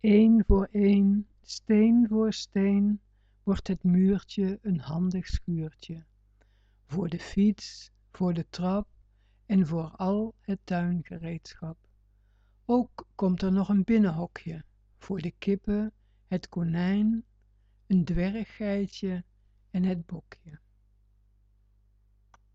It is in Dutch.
Eén voor één, steen voor steen, wordt het muurtje een handig schuurtje. Voor de fiets, voor de trap en voor al het tuingereedschap. Ook komt er nog een binnenhokje, voor de kippen, het konijn, een dwerggeitje en het bokje.